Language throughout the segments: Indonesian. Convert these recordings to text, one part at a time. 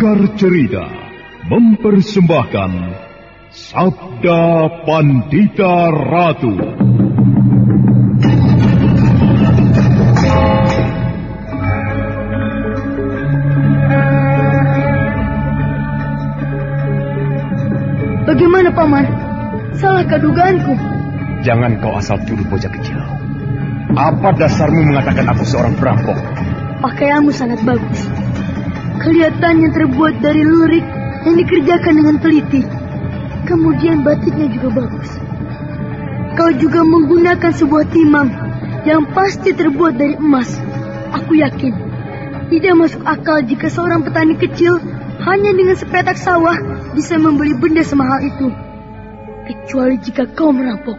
Sanggar Cerita mempersembahkan Sabda Pandita Ratu. Bagaimana paman? Salah dugaanku? Jangan kau asal tuduh bocah kecil. Apa dasarmu mengatakan aku seorang perampok? Pakaianmu sangat bagus. Kelihatannya terbuat dari lurik yang dikerjakan dengan teliti. Kemudian batiknya juga bagus. Kau juga menggunakan sebuah timang yang pasti terbuat dari emas. Aku yakin tidak masuk akal jika seorang petani kecil hanya dengan sepetak sawah bisa membeli benda semahal itu. Kecuali jika kau merampok.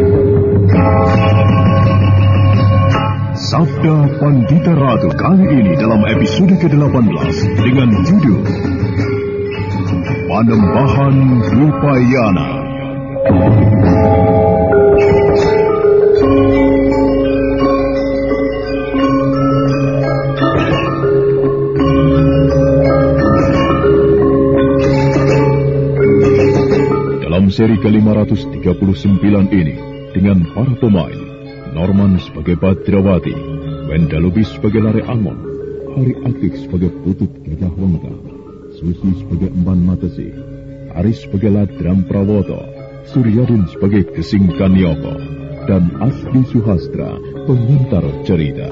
Pandita Ratu kali ini dalam episode ke-18 dengan judul Panembahan Rupayana. Dalam seri ke-539 ini, dengan para pemain, Norman sebagai Badrawati, Wenda Lubis sebagai Lare Angon, Hari Akik sebagai Putut Gajah Wengka, Susi sebagai Emban Matesi, Aris sebagai Ladram Prawoto, Suryadin sebagai Kesing Kanyoko, dan Asli Suhastra, pengantar cerita.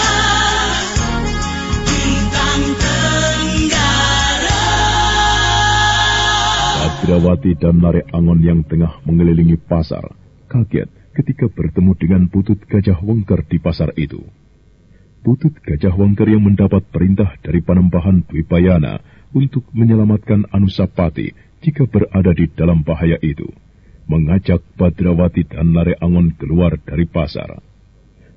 Badrawati dan Lare Angon yang tengah mengelilingi pasar kaget ketika bertemu dengan Putut Gajah Wengker di pasar itu. Putut Gajah Wengker yang mendapat perintah dari Panembahan Dwipayana untuk menyelamatkan Anusapati jika berada di dalam bahaya itu, mengajak Badrawati dan Lare Angon keluar dari pasar.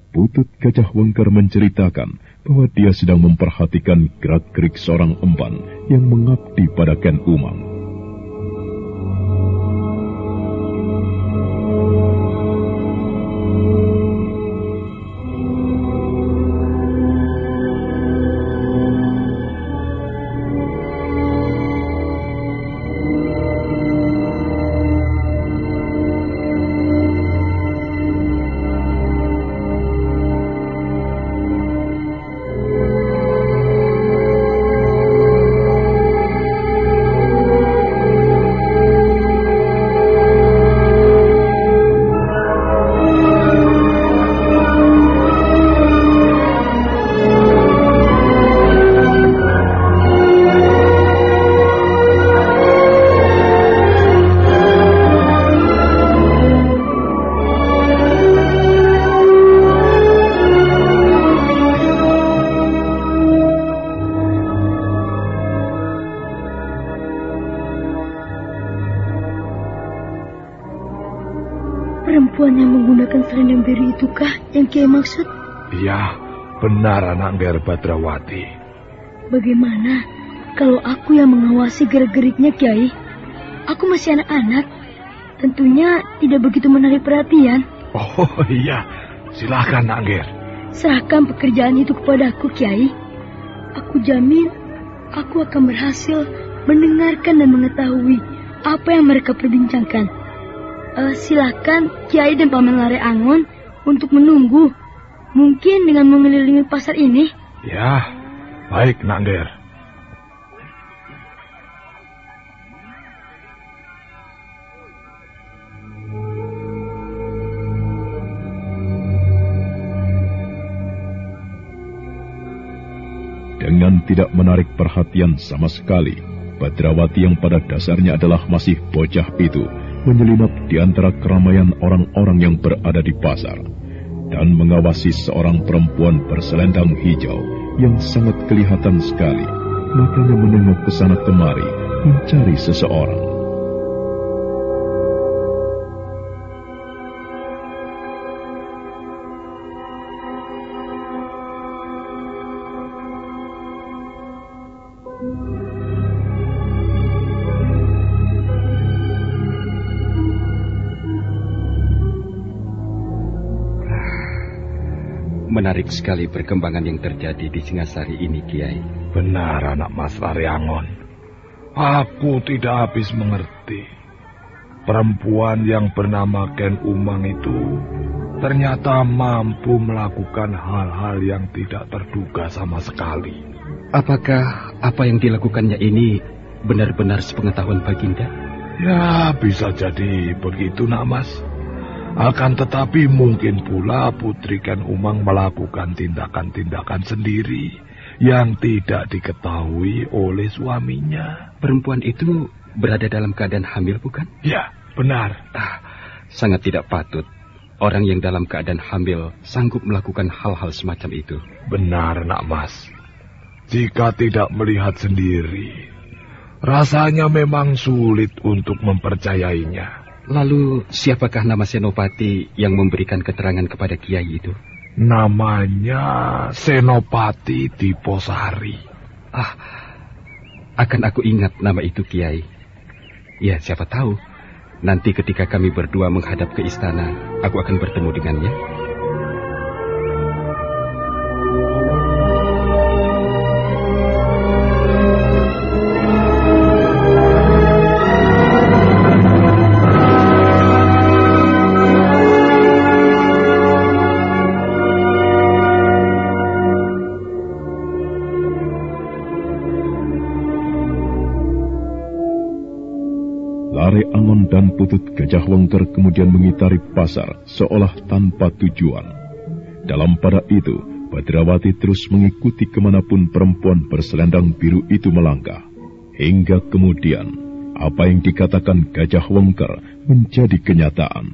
Putut Gajah Wengker menceritakan bahwa dia sedang memperhatikan gerak-gerik seorang empan yang mengabdi pada Ken Umang. Selendang biru itukah yang Kiai maksud? Iya, benar anak Ger Badrawati. Bagaimana kalau aku yang mengawasi gerak-geriknya Kiai? Aku masih anak-anak. Tentunya tidak begitu menarik perhatian. Oh iya, silakan Nak Ger. Serahkan pekerjaan itu kepadaku Kiai. Aku jamin aku akan berhasil mendengarkan dan mengetahui apa yang mereka perbincangkan. Uh, silakan Kiai dan Paman Lare Angon untuk menunggu. Mungkin dengan mengelilingi pasar ini. Ya, baik Nangger. Dengan tidak menarik perhatian sama sekali, Badrawati yang pada dasarnya adalah masih bocah itu menyelinap di antara keramaian orang-orang yang berada di pasar dan mengawasi seorang perempuan berselendang hijau yang sangat kelihatan sekali. Matanya menengok ke sana kemari mencari seseorang. Menarik sekali perkembangan yang terjadi di Singasari ini, Kiai. Benar, anak Mas Laryangon. Aku tidak habis mengerti. Perempuan yang bernama Ken Umang itu ternyata mampu melakukan hal-hal yang tidak terduga sama sekali. Apakah apa yang dilakukannya ini benar-benar sepengetahuan Baginda? Ya, bisa jadi begitu, nak mas. Akan tetapi mungkin pula Putri Ken Umang melakukan tindakan-tindakan sendiri yang tidak diketahui oleh suaminya. Perempuan itu berada dalam keadaan hamil bukan? Ya, benar. Ah, sangat tidak patut. Orang yang dalam keadaan hamil sanggup melakukan hal-hal semacam itu. Benar, nak mas. Jika tidak melihat sendiri, rasanya memang sulit untuk mempercayainya. Lalu siapakah nama Senopati yang memberikan keterangan kepada Kiai itu? Namanya Senopati Diposari. Ah, akan aku ingat nama itu Kiai. Ya, siapa tahu. Nanti ketika kami berdua menghadap ke istana, aku akan bertemu dengannya. Dan Putut Gajah Wengker kemudian mengitari pasar seolah tanpa tujuan. Dalam pada itu, Badrawati terus mengikuti ke mana pun perempuan berselendang biru itu melangkah. Hingga kemudian, apa yang dikatakan Gajah Wengker menjadi kenyataan.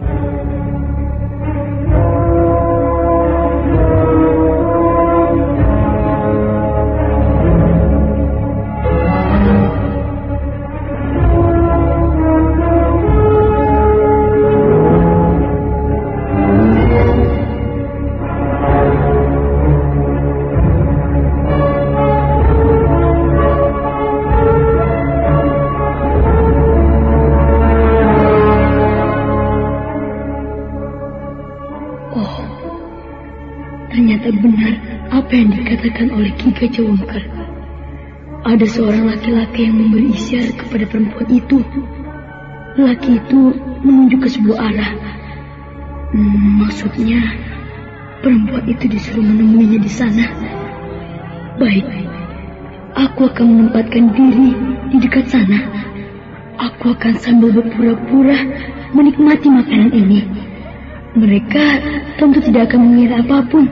Dikatakan oleh Ki Gajah Wungkar. Ada seorang laki-laki yang memberi isyarat kepada perempuan itu. Laki itu menunjuk ke sebuah arah. Hmm, maksudnya, perempuan itu disuruh menemuinya di sana. Baik, aku akan menempatkan diri di dekat sana. Aku akan sambil berpura-pura menikmati makanan ini. Mereka tentu tidak akan mengira apa pun.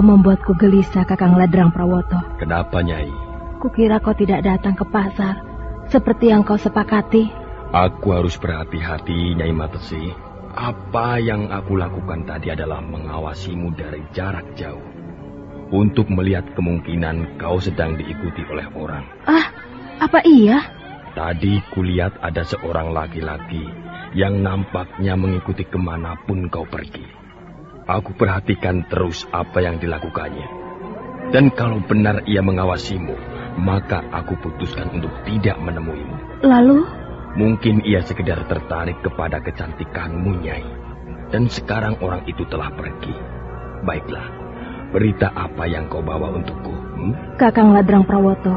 Kau membuatku gelisah, Kakang Ladrang Prawoto. Kenapa, Nyai? Kukira kau tidak datang ke pasar, seperti yang kau sepakati. Aku harus berhati-hati, Nyai Matesi. Apa yang aku lakukan tadi adalah mengawasimu dari jarak jauh. Untuk melihat kemungkinan kau sedang diikuti oleh orang. Ah, apa iya? Tadi kulihat ada seorang laki-laki yang nampaknya mengikuti ke mana pun kau pergi. Aku perhatikan terus apa yang dilakukannya. Dan kalau benar ia mengawasimu, maka aku putuskan untuk tidak menemuimu. Lalu? Mungkin ia sekedar tertarik kepada kecantikanmu, Nyai. Dan sekarang orang itu telah pergi. Baiklah, berita apa yang kau bawa untukku? Hmm? Kakang Ladrang Prawoto,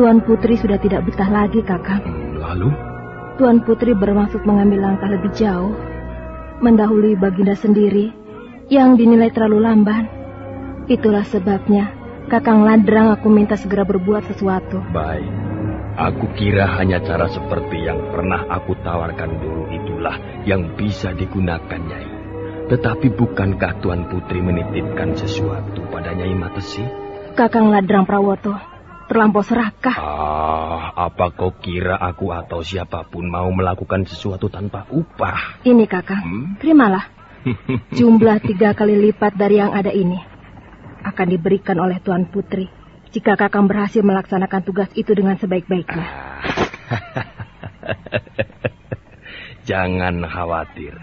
Tuan Putri sudah tidak betah lagi, Kakang. Hmm, lalu? Tuan Putri bermaksud mengambil langkah lebih jauh, mendahului Baginda sendiri yang dinilai terlalu lamban. Itulah sebabnya Kakang Ladrang aku minta segera berbuat sesuatu. Baik. Aku kira hanya cara seperti yang pernah aku tawarkan dulu itulah yang bisa digunakan, Nyai. Tetapi bukankah Tuan Putri menitipkan sesuatu pada Nyai Matesi? Kakang Ladrang Prawoto, terlampau serakah. Ah, apa kau kira aku atau siapa pun mau melakukan sesuatu tanpa upah? Ini Kakang, Hmm? terimalah. Jumlah tiga kali lipat dari yang ada ini akan diberikan oleh Tuan Putri jika Kakang berhasil melaksanakan tugas itu dengan sebaik-baiknya. Jangan khawatir.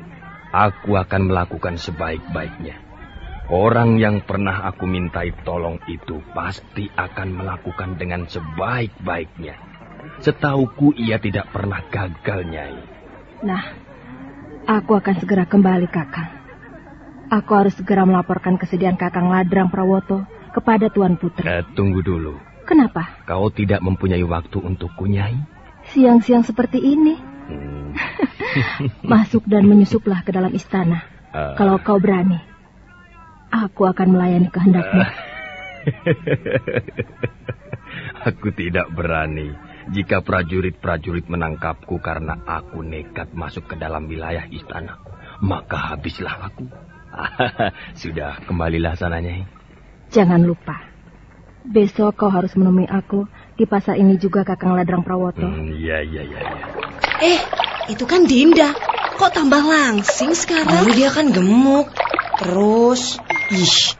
Aku akan melakukan sebaik-baiknya. Orang yang pernah aku mintai tolong itu pasti akan melakukan dengan sebaik-baiknya. Setauku ia tidak pernah gagal, Nyai. Nah, aku akan segera kembali, Kakang. Aku harus segera melaporkan kesedihan Kakang Ladrang Prawoto kepada Tuan Putri. Eh, tunggu dulu. Kenapa? Kau tidak mempunyai waktu untukku, Nyai? Siang-siang seperti ini, Hmm. masuk dan menyusuplah ke dalam istana. Eh, Kalau kau berani, aku akan melayani kehendakmu. Aku tidak berani jika prajurit-prajurit menangkapku karena aku nekat masuk ke dalam wilayah istana. Maka habislah aku. Sudah, kembalilah sana, Nyai. Jangan lupa, besok kau harus menemui aku di pasar ini juga Kakang Ladrang Prawoto. Hmm, Iya, iya, iya. iya. Eh, itu kan Dinda. Kok tambah langsing sekarang? Dulu dia kan gemuk. Terus, ih,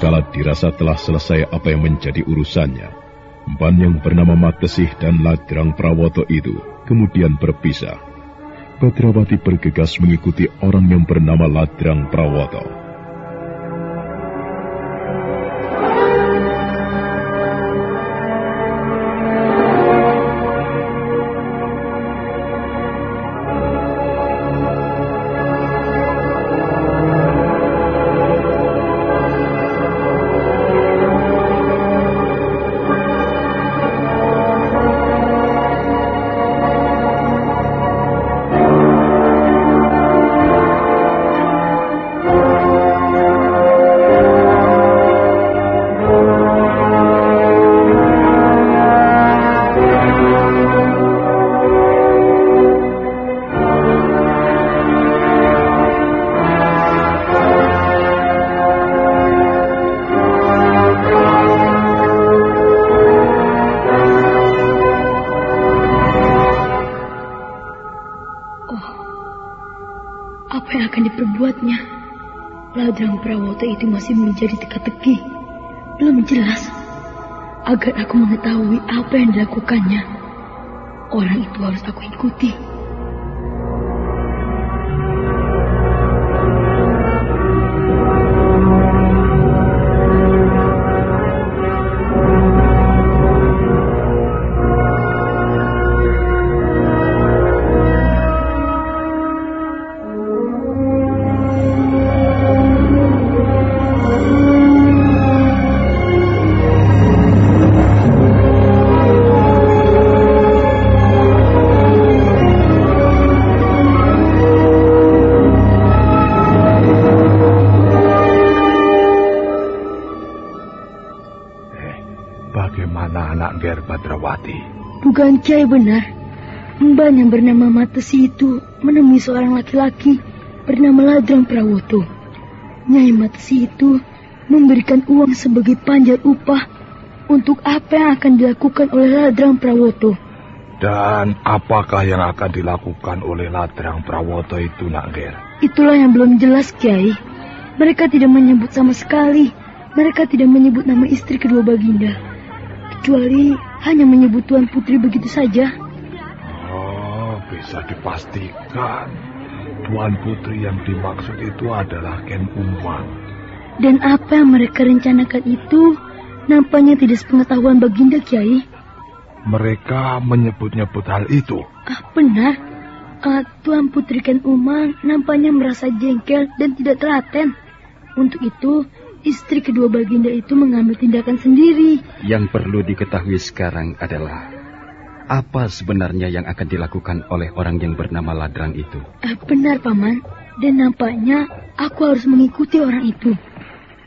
Kala dirasa telah selesai apa yang menjadi urusannya, Ban yang bernama Matesih dan Ladrang Prawoto itu kemudian berpisah. Badrawati bergegas mengikuti orang yang bernama Ladrang Prawoto. Masih menjadi teka-teki. Belum jelas. Agar aku mengetahui apa yang dilakukannya. Orang itu harus aku ikuti. Dugaan Kiai benar. Mbak yang bernama Matesi itu menemui seorang laki-laki bernama Ladrang Prawoto. Nyai Matesi itu memberikan uang sebagai panjar upah untuk apa yang akan dilakukan oleh Ladrang Prawoto. Dan apakah yang akan dilakukan oleh Ladrang Prawoto itu, Nak Ger? Itulah yang belum jelas, Kiai. Mereka tidak menyebut sama sekali. Mereka tidak menyebut nama istri kedua Baginda. Kecuali hanya menyebut Tuan Putri begitu saja. Oh, bisa dipastikan. Tuan Putri yang dimaksud itu adalah Ken Umang. Dan apa yang mereka rencanakan itu nampaknya tidak sepengetahuan Baginda Kiai. Mereka menyebut-nyebut hal itu. Ah, benar. Uh, Tuan Putri Ken Umang nampaknya merasa jengkel dan tidak telaten. Untuk itu, istri kedua baginda itu mengambil tindakan sendiri. Yang perlu diketahui sekarang adalah apa sebenarnya yang akan dilakukan oleh orang yang bernama Ladrang itu? Uh, benar, Paman. Dan nampaknya aku harus mengikuti orang itu.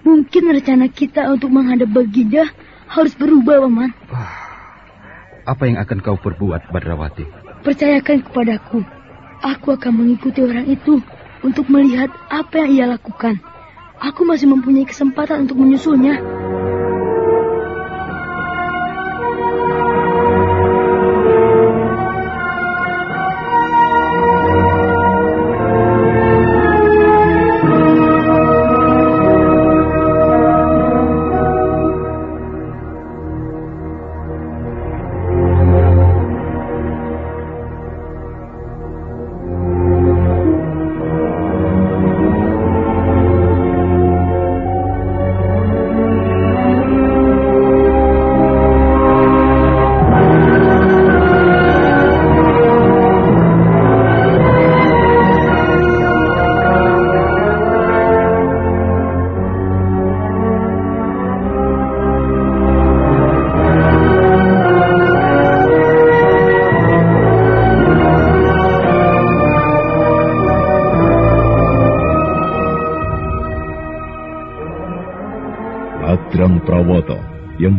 Mungkin rencana kita untuk menghadap Baginda harus berubah, Paman. Apa yang akan kau perbuat, Badrawati? Percayakan kepadaku. Aku akan mengikuti orang itu untuk melihat apa yang ia lakukan. Aku masih mempunyai kesempatan untuk menyusulnya.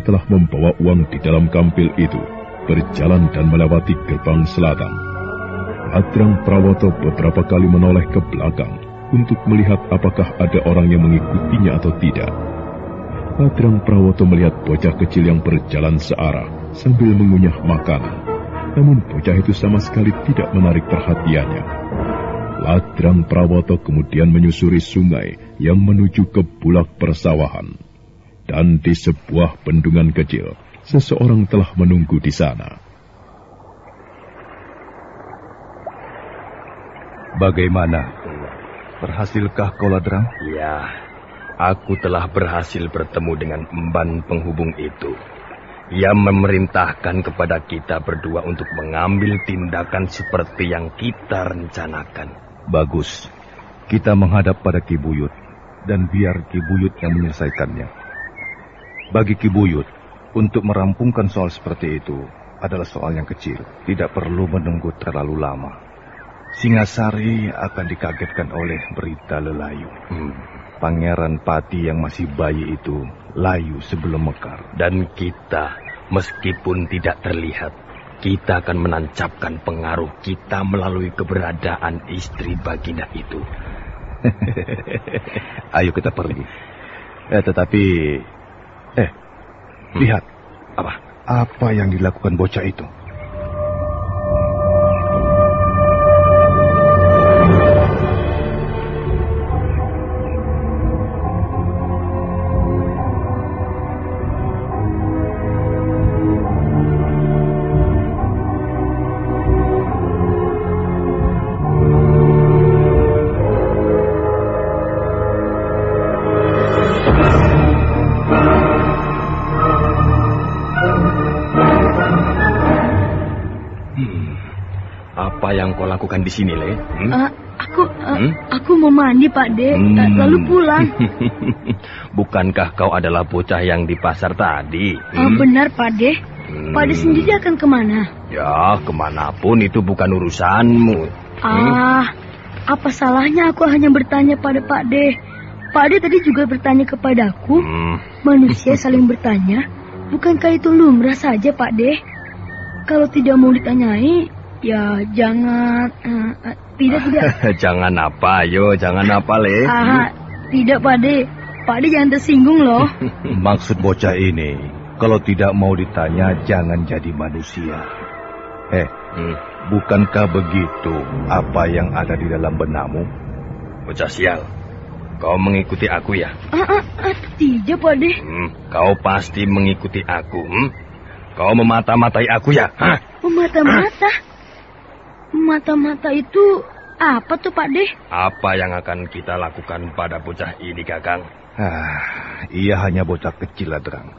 Telah membawa uang di dalam kampil itu berjalan dan melewati gerbang selatan. Adrang Prawoto beberapa kali menoleh ke belakang untuk melihat apakah ada orang yang mengikutinya atau tidak. Adrang Prawoto melihat bocah kecil yang berjalan searah sambil mengunyah makanan. Namun bocah itu sama sekali tidak menarik perhatiannya. Ladrang Prawoto kemudian menyusuri sungai yang menuju ke bulak persawahan. Dan di sebuah bendungan kecil, seseorang telah menunggu di sana. Bagaimana? Berhasilkah kau ladrang? Ya, aku telah berhasil bertemu dengan emban penghubung itu. Ia memerintahkan kepada kita berdua untuk mengambil tindakan seperti yang kita rencanakan. Bagus. Kita menghadap pada Kibuyut dan biar Kibuyut yang menyelesaikannya. Bagi Kibuyut, untuk merampungkan soal seperti itu adalah soal yang kecil. Tidak perlu menunggu terlalu lama. Singasari akan dikagetkan oleh berita lelayu. Hmm. Pangeran Pati yang masih bayi itu layu sebelum mekar. Dan kita, meskipun tidak terlihat, kita akan menancapkan pengaruh kita melalui keberadaan istri Baginda itu. Ayo kita pergi. Eh, tetapi Eh, hmm. lihat. Apa? Apa yang dilakukan bocah itu? Di sini, Le? Hmm? Uh, aku uh, hmm? aku mau mandi, Pak De, hmm. uh, lalu pulang. Bukankah kau adalah bocah yang di pasar tadi? Hmm? Uh, benar, Pak De. Hmm. Pak De sendiri akan ke mana? Ya, ke mana pun itu bukan urusanmu. Hmm? Ah, apa salahnya aku hanya bertanya pada Pak De? Pak De tadi juga bertanya kepadaku. Hmm. Manusia saling bertanya. Bukankah itu lumrah saja, Pak De? Kalau tidak mau ditanyai, Ya, jangan. Uh, uh, tidak, tidak. jangan apa, yo, jangan apa, Le. Ah, tidak, Pak De. Pak De jangan tersinggung loh. Maksud bocah ini, kalau tidak mau ditanya, jangan jadi manusia. Eh, hmm. bukankah begitu apa yang ada di dalam benakmu? Bocah sial, kau mengikuti aku ya? Ah, ah, ah tidak, Pak De. Hmm, kau pasti mengikuti aku, hmm? Kau memata-matai aku ya? Memata-mata? Mata-mata itu apa tuh Pak Deh? Apa yang akan kita lakukan pada bocah ini Kakang? Ah, ia hanya bocah kecil Ladrang.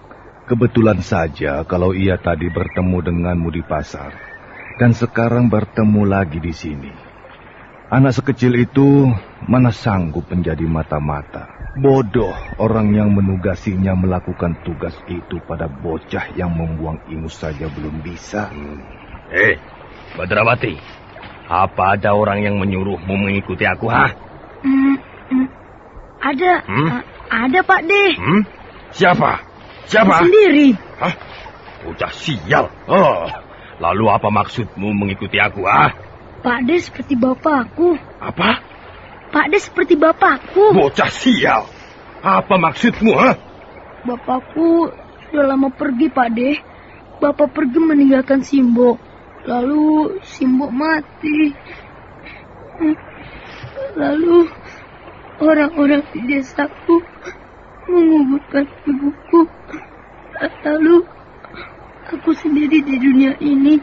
Kebetulan saja kalau ia tadi bertemu denganmu di pasar dan sekarang bertemu lagi di sini. Anak sekecil itu mana sanggup menjadi mata-mata. Bodoh orang yang menugasinya melakukan tugas itu pada bocah yang membuang ingus saja belum bisa. Hmm. Eh, Badrawati, apa ada orang yang menyuruhmu mengikuti aku, ha? Hmm, hmm. Ada, hmm? Uh, ada Pak De. Hmm? Siapa? Siapa? Sendiri. Hah? Bocah sial. Oh, lalu apa maksudmu mengikuti aku, ha? Pak De seperti bapakku. Apa? Pak De seperti bapakku. Bocah sial. Apa maksudmu, ha? Bapakku sudah lama pergi, Pak De. Bapak pergi meninggalkan Simbo. Lalu Simbo mati. Lalu orang-orang di desaku menguburkan ibuku. Lalu aku sendiri di dunia ini.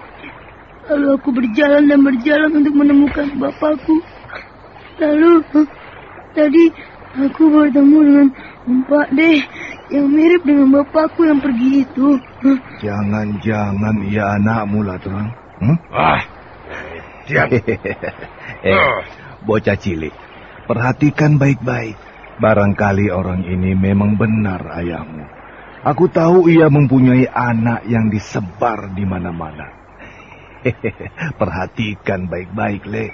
Lalu aku berjalan dan berjalan untuk menemukan bapakku. Lalu tadi aku bertemu dengan Pak Deh yang mirip dengan bapakku yang pergi itu. Jangan-jangan ia anakmu lah, Terang. Hmm? Ah, diam. eh, bocah cilik, perhatikan baik-baik. Barangkali orang ini memang benar ayahmu. Aku tahu ia mempunyai anak yang disebar di mana-mana. Perhatikan baik-baik, Le.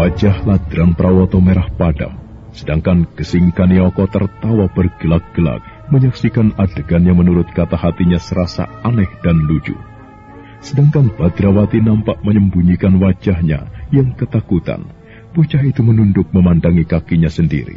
Wajah Ladram Prawoto merah padam, sedangkan Gesing Kanioko tertawa bergelak-gelak menyaksikan adegan yang menurut kata hatinya serasa aneh dan lucu. Sedangkan Badrawati nampak menyembunyikan wajahnya yang ketakutan bocah itu menunduk memandangi kakinya sendiri.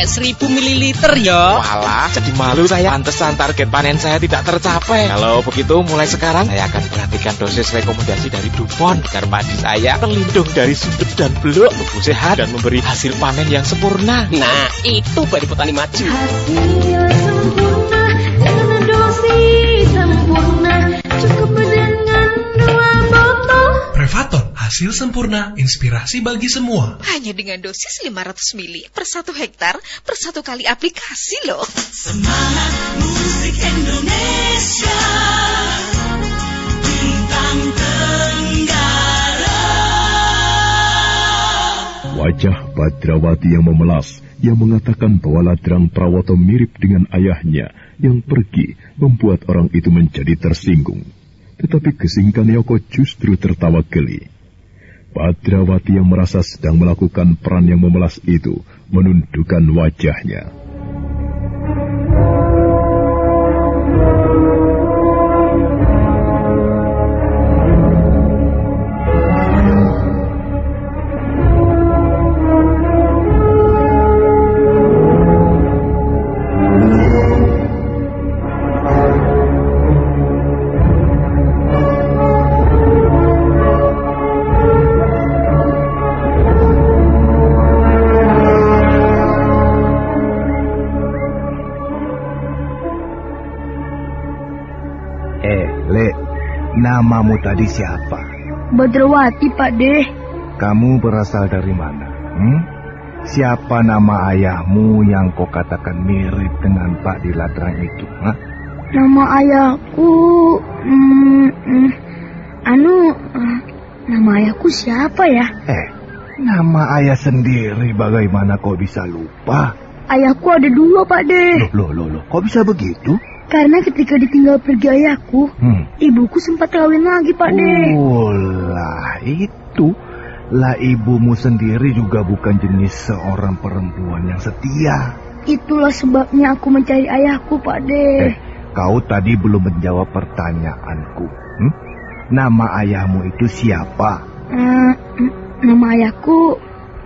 1000 ml ya. Walah, jadi malu saya. Pantesan target panen saya tidak tercapai. Kalau begitu, mulai sekarang saya akan perhatikan dosis rekomendasi dari Dupont agar padi saya terlindung dari sundep dan beluk, tumbuh sehat dan memberi hasil panen yang sempurna. Nah, itu baru petani maju. Hasil sempurna dengan dosis sempurna cukup dengan dua botol. Prevaton, hasil sempurna, inspirasi bagi semua. Hanya dengan dosis 500 mili per satu hektar per satu kali aplikasi loh. Semangat musik Indonesia Bintang Tenggara Wajah Badrawati yang memelas, yang mengatakan bahwa Ladrang Prawoto mirip dengan ayahnya yang pergi membuat orang itu menjadi tersinggung. Tetapi Gesingkan Yoko justru tertawa geli. Badrawati yang merasa sedang melakukan peran yang memelas itu menundukkan wajahnya. Tadi siapa? Badrawati, Pak Deh. Kamu berasal dari mana? Hmm? Siapa nama ayahmu yang kau katakan mirip dengan Pak Diladrang itu? Hah? Nama ayahku... Hmm, hmm, anu... eh, nama ayahku siapa ya? Eh, nama ayah sendiri bagaimana kau bisa lupa? Ayahku ada dua, Pak Deh. Loh, loh, loh, kok bisa begitu? Karena ketika ditinggal pergi ayahku, Hmm. Ibuku sempat kawin lagi, Pak Deh. Oh, lah itu. Lah ibumu sendiri juga bukan jenis seorang perempuan yang setia. Itulah sebabnya aku mencari ayahku, Pak Deh. Eh, kau tadi belum menjawab pertanyaanku. Hmm? Nama ayahmu itu siapa? N- nama ayahku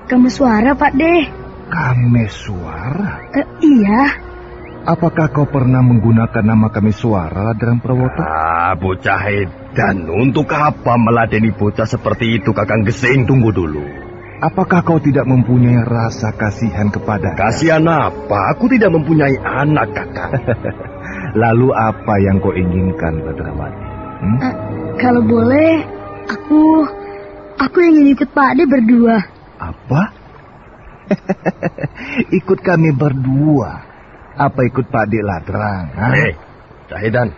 Kameswara, Pak Deh. Kameswara. Eh, iya. Apakah kau pernah menggunakan nama Kameswara dalam Prawoto? Ah, bocah edan. Untuk apa meladeni bocah seperti itu, Kakang Gesing? Tunggu dulu. Apakah kau tidak mempunyai rasa kasihan kepada? Kasihan apa? Aku tidak mempunyai anak, Kakang. Lalu apa yang kau inginkan, Badrawati? Hmm? Eh, kalau boleh, aku aku ingin ikut Pak Ade berdua. Apa? ikut kami berdua. Apa ikut Pak Dik Ladrang? Hei, Cahidan.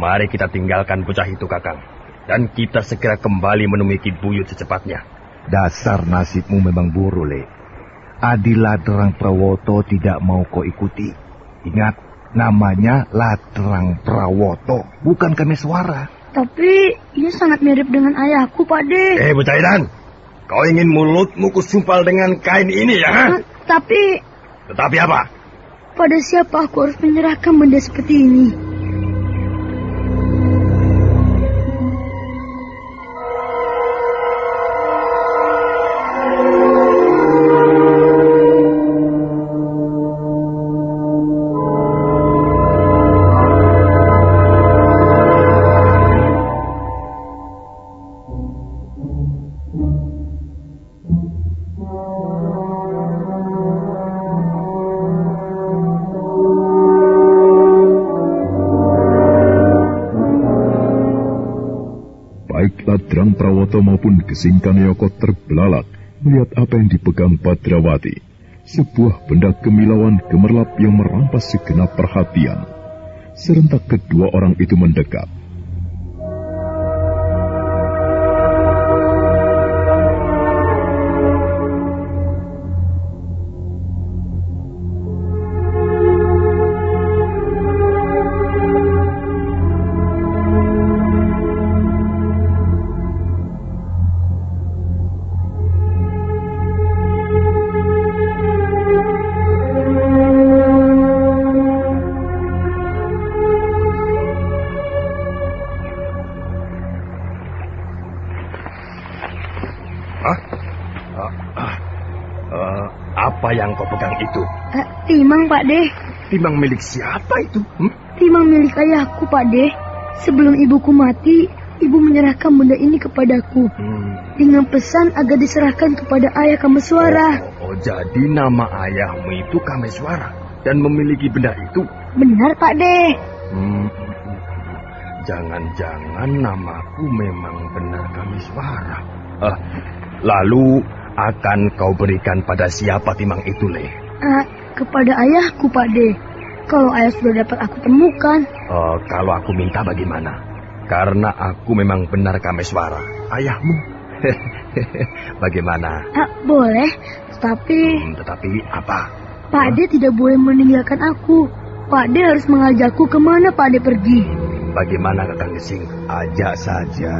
Mari kita tinggalkan bocah itu, Kakang. Dan kita segera kembali menemui Ki Buyut secepatnya. Dasar nasibmu memang buruk, Le. Adi Ladrang Prawoto tidak mau kau ikuti. Ingat, namanya Ladrang Prawoto, bukan Kameswara. Tapi ia sangat mirip dengan ayahku, Pak De. Eh, bocah edan. Kau ingin mulutmu kusumpal dengan kain ini, ya? ha? Eh, Tapi Tetapi apa? Pada siapa aku harus menyerahkan benda seperti ini? Gesingkan Yoko terbelalak melihat apa yang dipegang Badrawati. Sebuah benda kemilauan gemerlap yang merampas segenap perhatian. Serentak kedua orang itu mendekat. Timang milik siapa itu? Hmm? Timang milik ayahku, Pak De. Sebelum ibuku mati, ibu menyerahkan benda ini kepadaku. Hmm. Dengan pesan agar diserahkan kepada ayah Kameswara. Oh, oh, jadi nama ayahmu itu Kameswara dan memiliki benda itu? Benar, Pak De. Hmm. Jangan-jangan namaku memang benar Kameswara. Ah, lalu akan kau berikan pada siapa timang itu, Le? Kepada ayahku, Pak De. Kalau ayah sudah dapat aku temukan. Uh, kalau aku minta bagaimana? Karena aku memang benar Kameswara, ayahmu. bagaimana? Uh, boleh, tetapi... Hmm, tetapi apa? Pak? De tidak boleh meninggalkan aku. Pak De harus mengajakku ke mana Pak De pergi. Bagaimana Kakang Gesing? Ajak saja.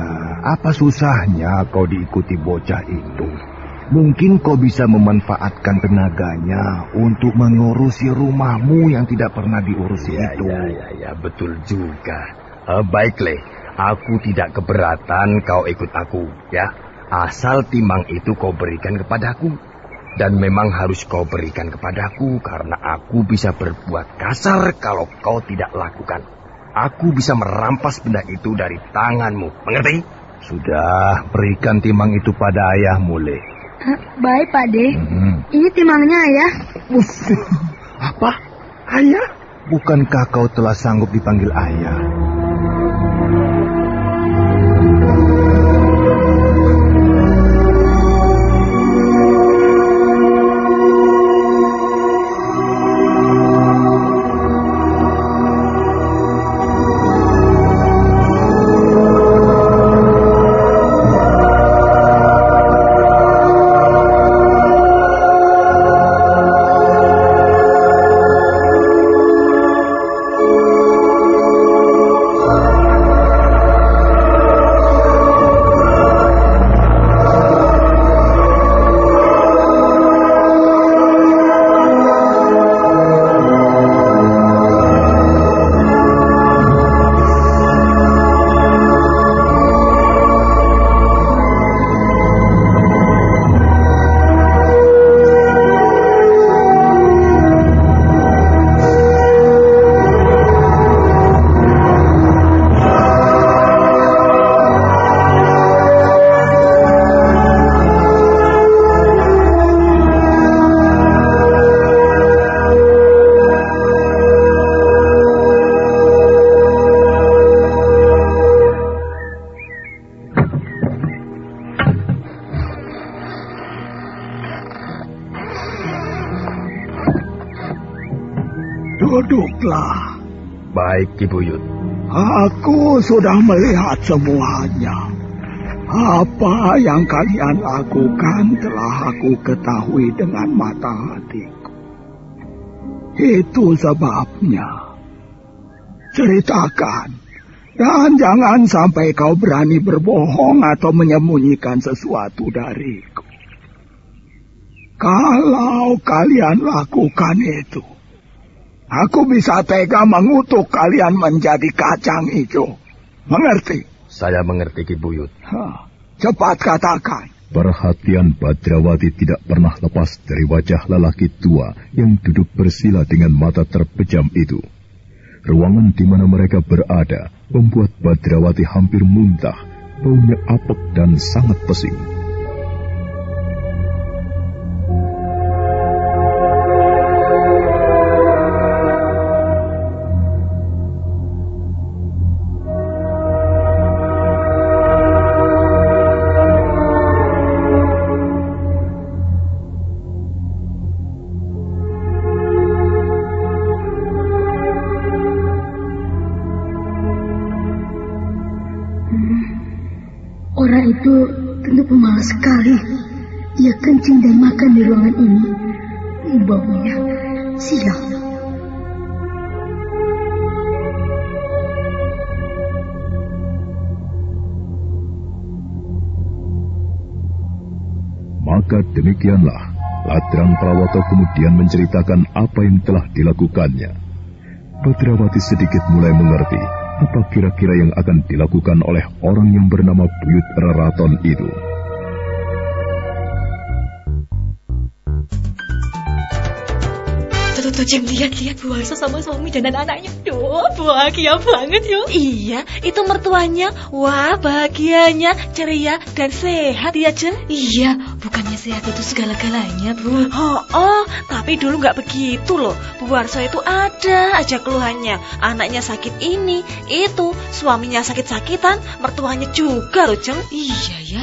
Apa susahnya kau diikuti bocah itu? Mungkin kau bisa memanfaatkan tenaganya untuk mengurusi rumahmu yang tidak pernah diurusi ya, itu. Ya, ya, ya, betul juga. Uh, baiklah, aku tidak keberatan kau ikut aku, ya. Asal timang itu kau berikan kepadaku. Dan memang harus kau berikan kepadaku karena aku bisa berbuat kasar kalau kau tidak lakukan. Aku bisa merampas benda itu dari tanganmu, mengerti? Sudah, berikan timang itu pada ayahmu, Le. Baik, Pak De. Hmm. Ini timangnya, ayah. Apa? Ayah? Bukankah kau telah sanggup dipanggil ayah? Ki Buyut. Aku sudah melihat semuanya. Apa yang kalian lakukan telah aku ketahui dengan mata hatiku. Itu sebabnya. Ceritakan. Dan jangan sampai kau berani berbohong atau menyembunyikan sesuatu dariku. Kalau kalian lakukan itu, Aku bisa tega mengutuk kalian menjadi kacang hijau. Mengerti? Saya mengerti, Ki Buyut. cepat katakan. Perhatian Badrawati tidak pernah lepas dari wajah lelaki tua yang duduk bersila dengan mata terpejam itu. Ruangan di mana mereka berada membuat Badrawati hampir muntah, baunya apek dan sangat pesing. Demikianlah, Ladrang Prawoto kemudian menceritakan apa yang telah dilakukannya. Badrawati sedikit mulai mengerti apa kira-kira yang akan dilakukan oleh orang yang bernama Buyut Raraton itu. Tuh Jeng, lihat-lihat Bu Warso sama suami dan anak-anaknya. Duh, bahagia banget yo. Iya, itu mertuanya. Wah, bahagianya, ceria dan sehat ya, Jeng. Iya, bukannya sehat itu segala-galanya, Bu. Oh, oh, tapi dulu nggak begitu loh. Bu Warso itu ada aja keluhannya. Anaknya sakit ini, itu, suaminya sakit-sakitan, mertuanya juga loh, Jeng. Iya ya,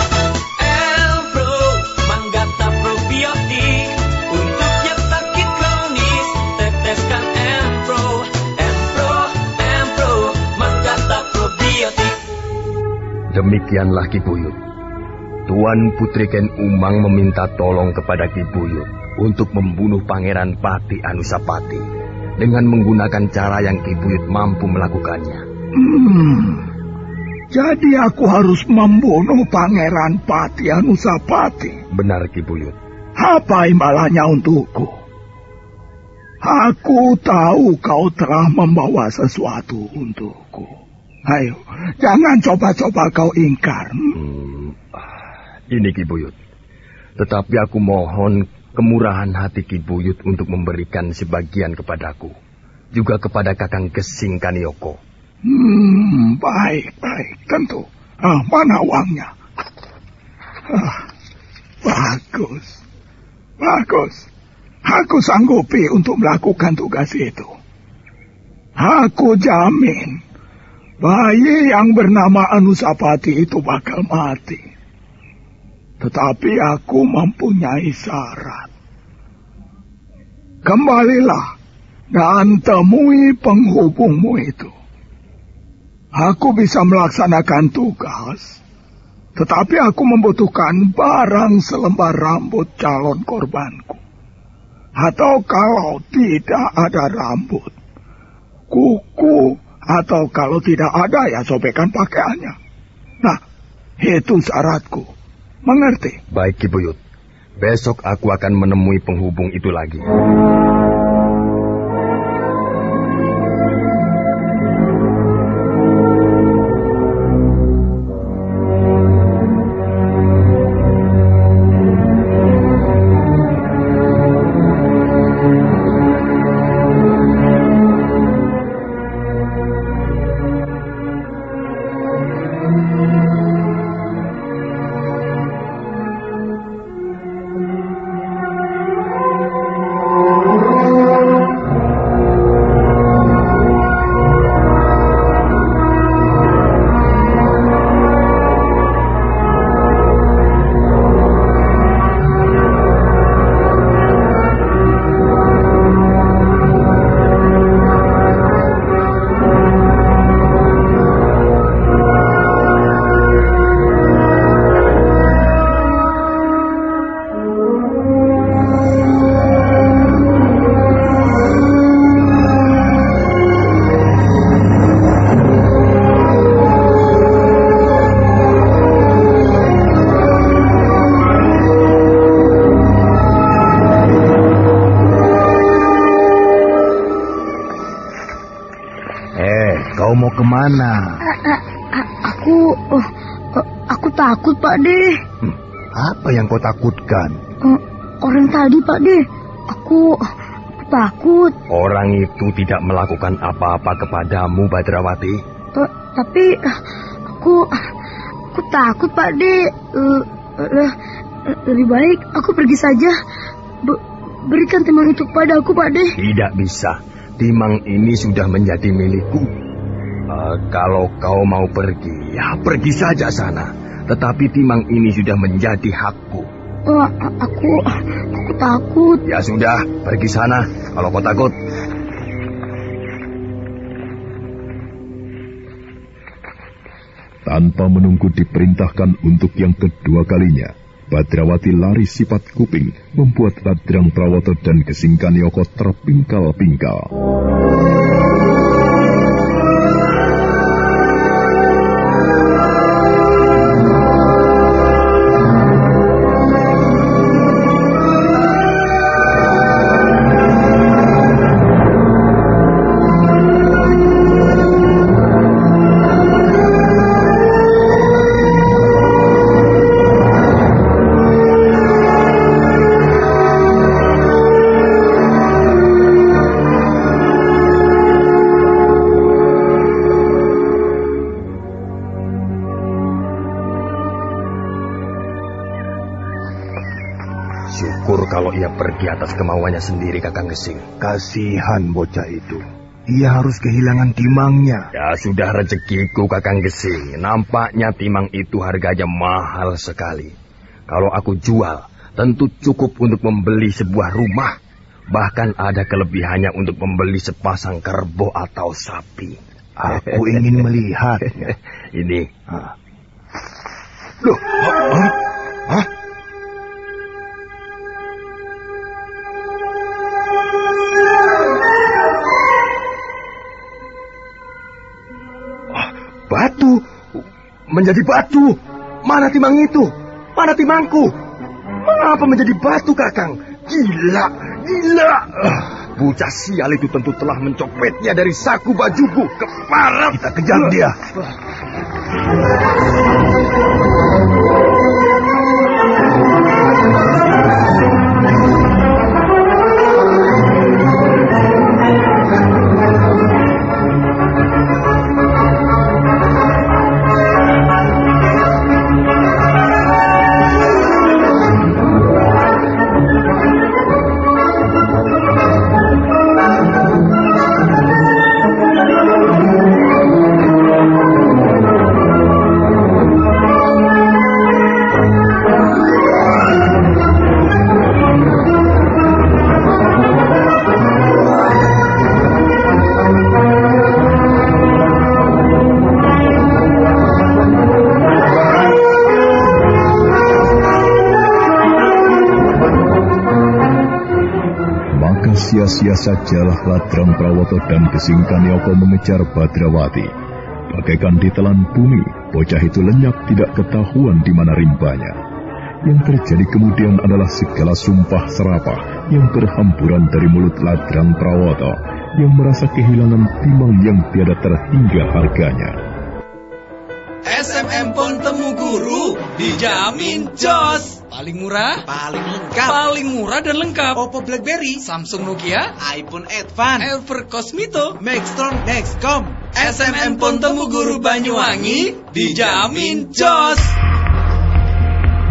Demikianlah Ki Buyut. Tuan Putri Ken Umang meminta tolong kepada Ki Buyut untuk membunuh Pangeran Pati Anusapati dengan menggunakan cara yang Ki Buyut mampu melakukannya. Hmm. Jadi aku harus membunuh Pangeran Pati Anusapati. Benar Ki Buyut. Apa imbalannya untukku? Aku tahu kau telah membawa sesuatu untukku. Ayo, jangan coba-coba kau ingkar. Hmm, ini Ki Buyut. Tetapi aku mohon kemurahan hati Ki Buyut untuk memberikan sebagian kepadaku. Juga kepada Kakang Gesing Kanioko. Hmm, baik, baik, tentu. Ah, mana uangnya? Ah, bagus, bagus. Aku sanggupi untuk melakukan tugas itu. Aku jamin bayi yang bernama Anusapati itu bakal mati. Tetapi aku mempunyai syarat. Kembalilah dan temui penghubungmu itu. Aku bisa melaksanakan tugas, tetapi aku membutuhkan barang selembar rambut calon korbanku. Atau kalau tidak ada rambut, kuku, atau kalau tidak ada ya sobekan pakaiannya. Nah, itu syaratku. Mengerti? Baik Ki Buyut. Besok aku akan menemui penghubung itu lagi. Takutkan? Oh, orang tadi Pak De, aku, aku takut. Orang itu tidak melakukan apa-apa kepadamu, Badrawati. Oh, tapi aku, aku takut Pak De. Uh, uh, lebih baik aku pergi saja. Be berikan timang itu padaku Pak De. Tidak bisa. Timang ini sudah menjadi milikku. Eh, kalau kau mau pergi, ya pergi saja sana. Tetapi timang ini sudah menjadi hakku. Oh, a- aku, aku takut. Ya sudah, pergi sana kalau kau takut. Tanpa menunggu diperintahkan untuk yang kedua kalinya, Badrawati lari sifat kuping, membuat Ladrang Prawoto dan Gesingkan Yoko terpingkal-pingkal. Sendiri, Kakang Gesing. Kasihan bocah itu. Ia harus kehilangan timangnya. Ya sudah rezekiku, Kakang Gesing. Nampaknya timang itu harganya mahal sekali. Kalau aku jual, tentu cukup untuk membeli sebuah rumah. Bahkan ada kelebihannya untuk membeli sepasang kerbau atau sapi. Aku ingin melihatnya. Ini. Loh, Menjadi batu. Mana timang itu? Mana timangku? Mengapa menjadi batu, Kakang? Gila, gila. Ah, Bocah sial itu tentu telah mencopetnya dari saku bajuku. Keparat. Kita kejar dia. Maka sia-sia sajalah Ladrang Prawoto dan Gesingkan Yoko mengejar Badrawati. Bagaikan ditelan bumi, bocah itu lenyap tidak ketahuan di mana rimbanya. Yang terjadi kemudian adalah segala sumpah serapah yang berhamburan dari mulut Ladrang Prawoto yang merasa kehilangan timang yang tiada terhingga harganya. SMM Pon Temu Guru dijamin jos. Paling murah, paling lengkap, paling murah dan lengkap. Oppo BlackBerry, Samsung Nokia, iPhone Advance, Elver Cosmito, Maxtron, Nextcom, SMM Pon Temu Guru Banyuwangi dijamin jos.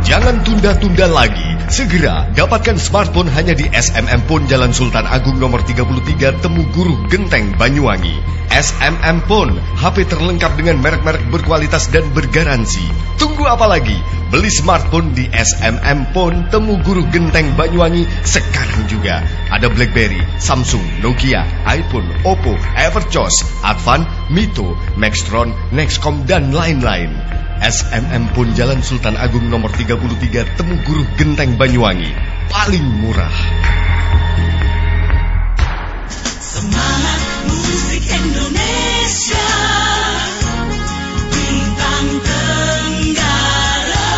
Jangan tunda-tunda lagi. Segera dapatkan smartphone hanya di SMM Pon Jalan Sultan Agung nomor 33 Temu Guru Genteng Banyuwangi. SMM Pon, HP terlengkap dengan merek-merek berkualitas dan bergaransi. Tunggu apa lagi? Beli smartphone di SMM Pon Temu Guru Genteng Banyuwangi sekarang juga. Ada BlackBerry, Samsung, Nokia, iPhone, Oppo, Everchoss, Advan, Mito, Maxtron, Nextcom dan lain-lain. SMM Pon Jalan Sultan Agung nomor 33 Temu Guru Genteng Banyuwangi. Paling murah. Musik Indonesia Bintang Tenggara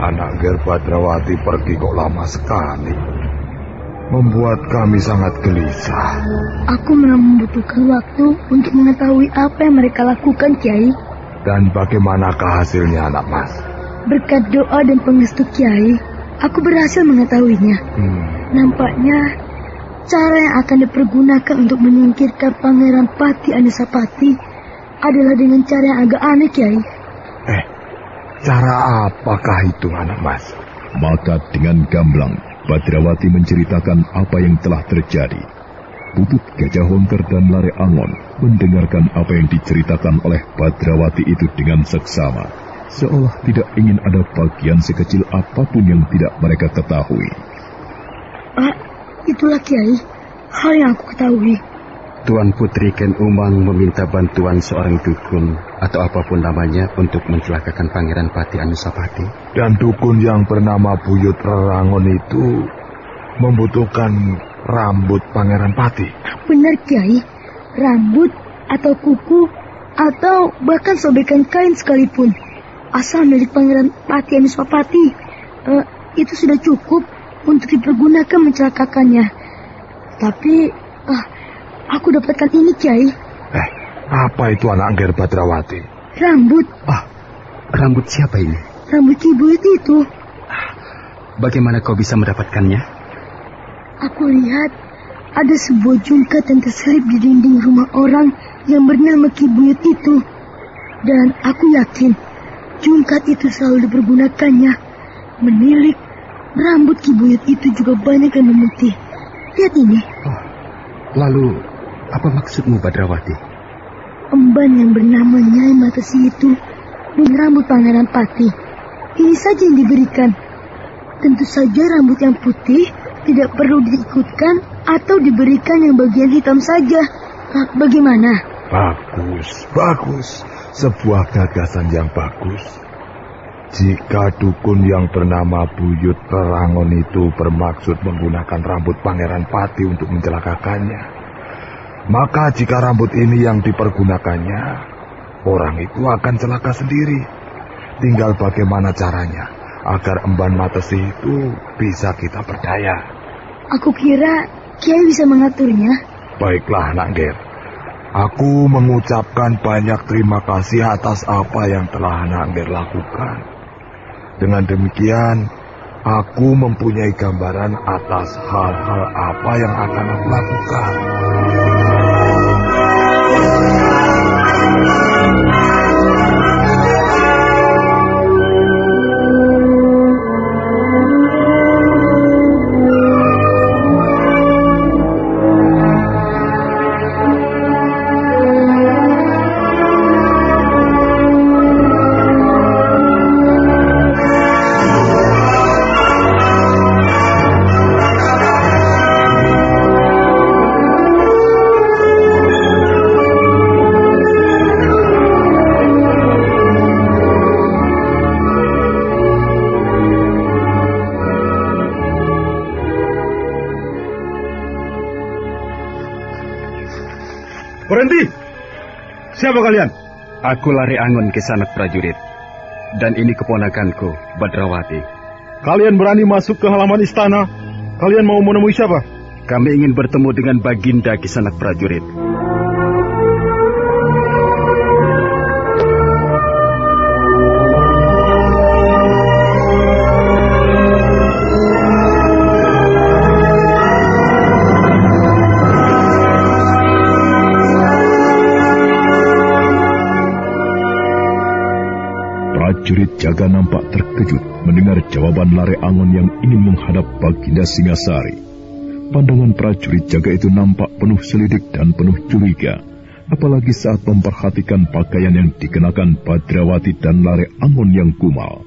Anak Ger Badrawati pergi kok lama sekali. Membuat kami sangat gelisah. Aku memang membutuhkan waktu untuk mengetahui apa yang mereka lakukan, Kiai. Dan bagaimanakah hasilnya anak mas? Berkat doa dan pengestu Kiai, aku berhasil mengetahuinya. Hmm. Nampaknya cara yang akan dipergunakan untuk menyingkirkan Pangeran Pati Anusapati adalah dengan cara yang agak aneh, Kiai. Cara apakah itu, anak mas? Maka dengan gamblang, Badrawati menceritakan apa yang telah terjadi. Putut Gajah Wongker dan Lare Angon mendengarkan apa yang diceritakan oleh Badrawati itu dengan seksama, seolah tidak ingin ada bagian sekecil apa pun yang tidak mereka ketahui. Ah, itulah Kiai, hal yang aku ketahui. Tuan Putri Ken Umang meminta bantuan seorang dukun atau apa pun namanya untuk mencelakakan Pangeran Pati Anusapati. Dan dukun yang bernama Buyut Rerangon itu membutuhkan rambut Pangeran Pati. Benar Kiai, rambut atau kuku atau bahkan sobekan kain sekalipun. Asal milik Pangeran Pati Anusapati, uh, itu sudah cukup untuk dipergunakan mencelakakannya. Tapi, ah, Aku dapatkan ini, Kiai. Eh, apa itu anak Angger Badrawati? Rambut. Ah, rambut siapa ini? Rambut Kibuyut itu. Bagaimana kau bisa mendapatkannya? Aku lihat ada sebuah jungkat yang terselip di dinding rumah orang yang bernama Kibuyut itu. Dan aku yakin jungkat itu selalu dipergunakannya. Menilik rambut Kibuyut itu juga banyak yang memutih. Lihat ini. Oh, lalu apa maksudmu, Badrawati? Emban yang bernama Nyai Matasi itu dan rambut Pangeran Pati. Ini saja yang diberikan. Tentu saja rambut yang putih tidak perlu diikutkan atau diberikan yang bagian hitam saja. Bagaimana? Bagus, bagus. Sebuah gagasan yang bagus. Jika dukun yang bernama Buyut Perangon itu bermaksud menggunakan rambut Pangeran Pati untuk mencelakakannya, maka jika rambut ini yang dipergunakannya, orang itu akan celaka sendiri. Tinggal bagaimana caranya agar emban matesi itu bisa kita berdaya. Aku kira Kiai bisa mengaturnya. Baiklah, Nak Ger. Aku mengucapkan banyak terima kasih atas apa yang telah Nak Ger lakukan. Dengan demikian, aku mempunyai gambaran atas hal-hal apa yang akan aku lakukan. Siapa kalian? Aku lari angon ke sanak prajurit. Dan ini keponakanku, Badrawati. Kalian berani masuk ke halaman istana? Kalian mau menemui siapa? Kami ingin bertemu dengan Baginda Kisanak Prajurit. Prajurit jaga nampak terkejut mendengar jawaban Lare Angon yang ingin menghadap Baginda Singasari. Pandangan prajurit jaga itu nampak penuh selidik dan penuh curiga, apalagi saat memperhatikan pakaian yang dikenakan Badrawati dan Lare Angon yang kumal.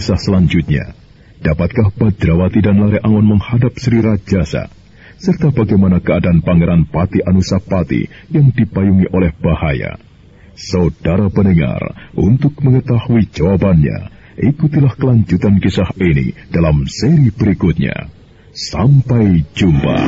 Kisah selanjutnya? Dapatkah Badrawati dan Lare Angon menghadap Sri Rajasa? Serta bagaimana keadaan Pangeran Pati Anusapati yang dipayungi oleh bahaya? Saudara pendengar, untuk mengetahui jawabannya, ikutilah kelanjutan kisah ini dalam seri berikutnya. Sampai jumpa.